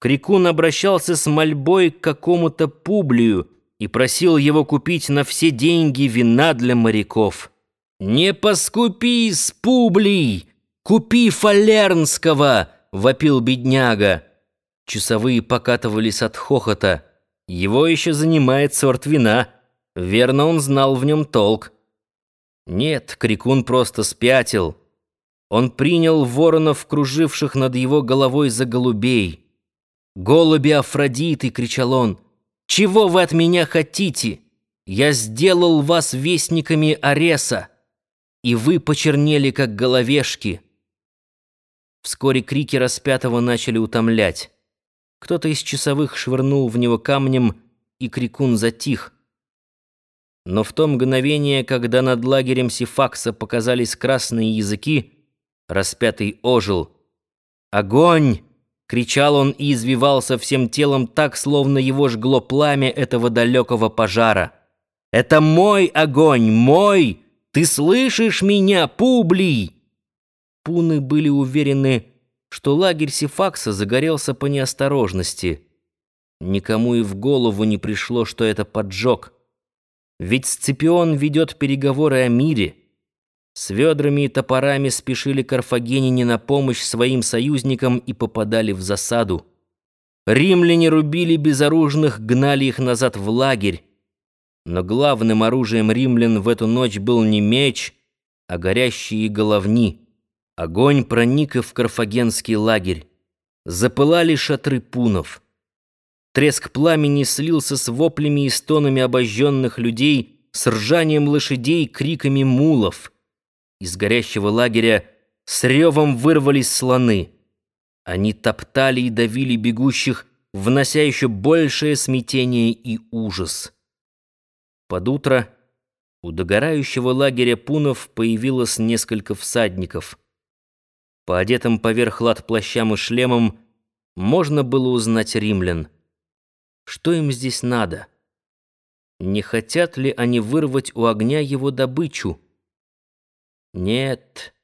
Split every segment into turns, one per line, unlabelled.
Крикун обращался с мольбой к какому-то Публию и просил его купить на все деньги вина для моряков. «Не поскупись, Публий! Купи фалернского!» — вопил бедняга. Часовые покатывались от хохота. Его еще занимает сорт вина. Верно, он знал в нем толк. Нет, Крикун просто спятил. Он принял воронов, круживших над его головой за голубей. «Голуби Афродиты!» — кричал он. «Чего вы от меня хотите? Я сделал вас вестниками Ареса, и вы почернели, как головешки». Вскоре крики распятого начали утомлять. Кто-то из часовых швырнул в него камнем, и крикун затих. Но в то мгновение, когда над лагерем Сифакса показались красные языки, распятый ожил. «Огонь!» Кричал он и извивался всем телом так, словно его жгло пламя этого далекого пожара. «Это мой огонь, мой! Ты слышишь меня, Публий?» Пуны были уверены, что лагерь Сифакса загорелся по неосторожности. Никому и в голову не пришло, что это поджог. Ведь Сципион ведет переговоры о мире — с ведрами и топорами спешили карфагенине на помощь своим союзникам и попадали в засаду. Римляне рубили безоружных, гнали их назад в лагерь. Но главным оружием римлян в эту ночь был не меч, а горящие головни. Огонь проник и в карфагенский лагерь. Запылали шатры пунов. Треск пламени слился с воплями и стонами обожженных людей, с ржанием лошадей, криками мулов — из горящего лагеря с ревом вырвались слоны. Они топтали и давили бегущих, внося еще большее смятение и ужас. Под утро у догорающего лагеря пунов появилось несколько всадников. По одетым поверх лад плащам и шлемам можно было узнать римлян. Что им здесь надо? Не хотят ли они вырвать у огня его добычу? Нет.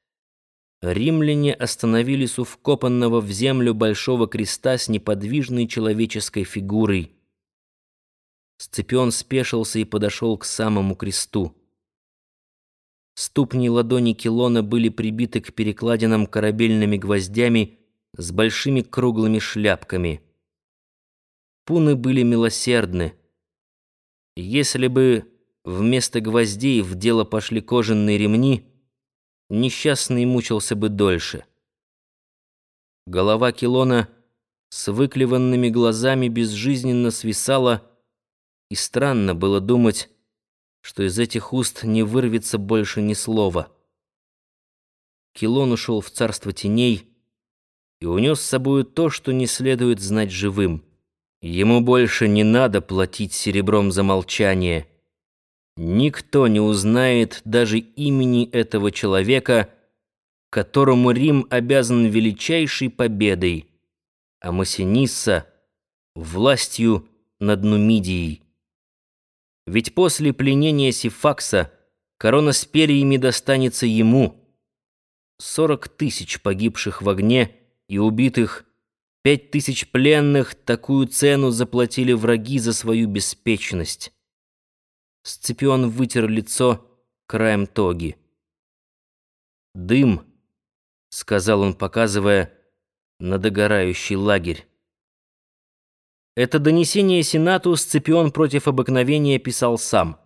Римляне остановились у вкопанного в землю большого креста с неподвижной человеческой фигурой. Сципион спешился и подошел к самому кресту. Ступни ладони Килона были прибиты к перекладинам корабельными гвоздями с большими круглыми шляпками. Пуны были милосердны. Если бы вместо гвоздей в дело пошли кожаные ремни — несчастный мучился бы дольше. Голова Килона с выклеванными глазами безжизненно свисала, и странно было думать, что из этих уст не вырвется больше ни слова. Килон ушел в царство теней и унес с собою то, что не следует знать живым. Ему больше не надо платить серебром за молчание — Никто не узнает даже имени этого человека, которому Рим обязан величайшей победой, а Массинисса — властью над Нумидией. Ведь после пленения Сифакса корона с перьями достанется ему. Сорок тысяч погибших в огне и убитых, пять тысяч пленных — такую цену заплатили враги за свою беспечность. Сципион вытер лицо краем тоги. «Дым», — сказал он, показывая на догорающий лагерь. Это донесение Сенату Сципион против обыкновения писал сам.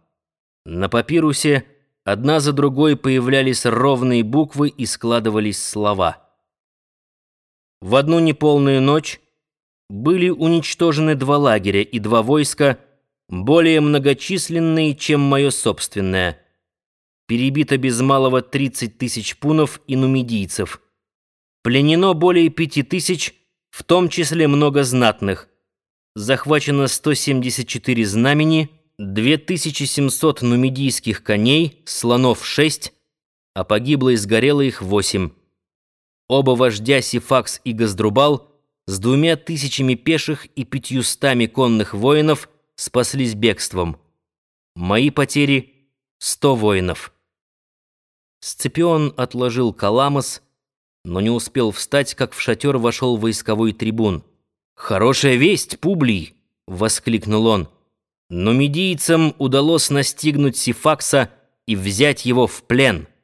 На папирусе одна за другой появлялись ровные буквы и складывались слова. В одну неполную ночь были уничтожены два лагеря и два войска — более многочисленные, чем мое собственное. Перебито без малого 30 тысяч пунов и нумидийцев. Пленено более пяти тысяч, в том числе много знатных. Захвачено 174 знамени, 2700 нумидийских коней, слонов 6, а погибло и сгорело их 8. Оба вождя Сифакс и Газдрубал с двумя тысячами пеших и пятьюстами конных воинов – спаслись бегством. Мои потери — сто воинов. Сципион отложил каламос, но не успел встать, как в шатер вошел войсковой трибун. «Хорошая весть, Публий!» — воскликнул он. Но медийцам удалось настигнуть Сифакса и взять его в плен —